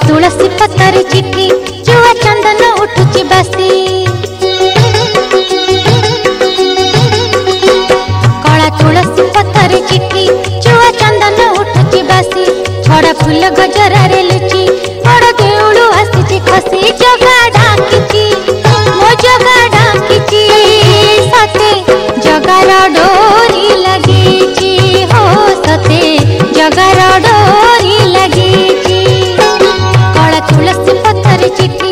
ତୁଳସୀ ପତର ଚିଠି ଚୁଆ ଚନ୍ଦନ ଉଠୁଛି ବାସି କଳା ତୁଳସୀ ପତର ଚିଠି ଚୁଆ ଚନ୍ଦନ ଉଠୁଛି ବାସି ଛଡ଼ା ଫୁଲ ଗଜରାରେ ଲୁଚି ஒரு city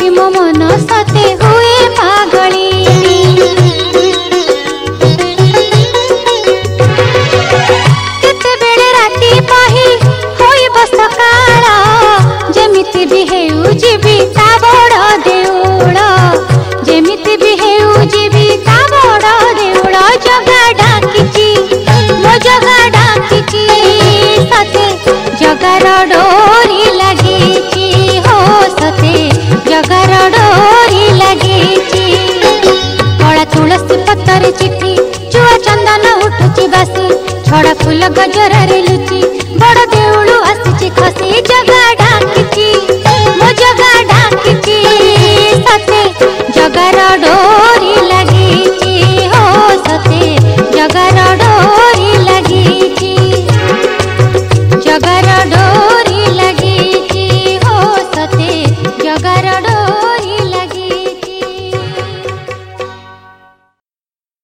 Y mamá no se te fue ବାସି ଫୁଲ ଗଜରାରେ ଲୁଚି ବଡ଼ ଦେଉଳୁ ଆସିଛି ଖସି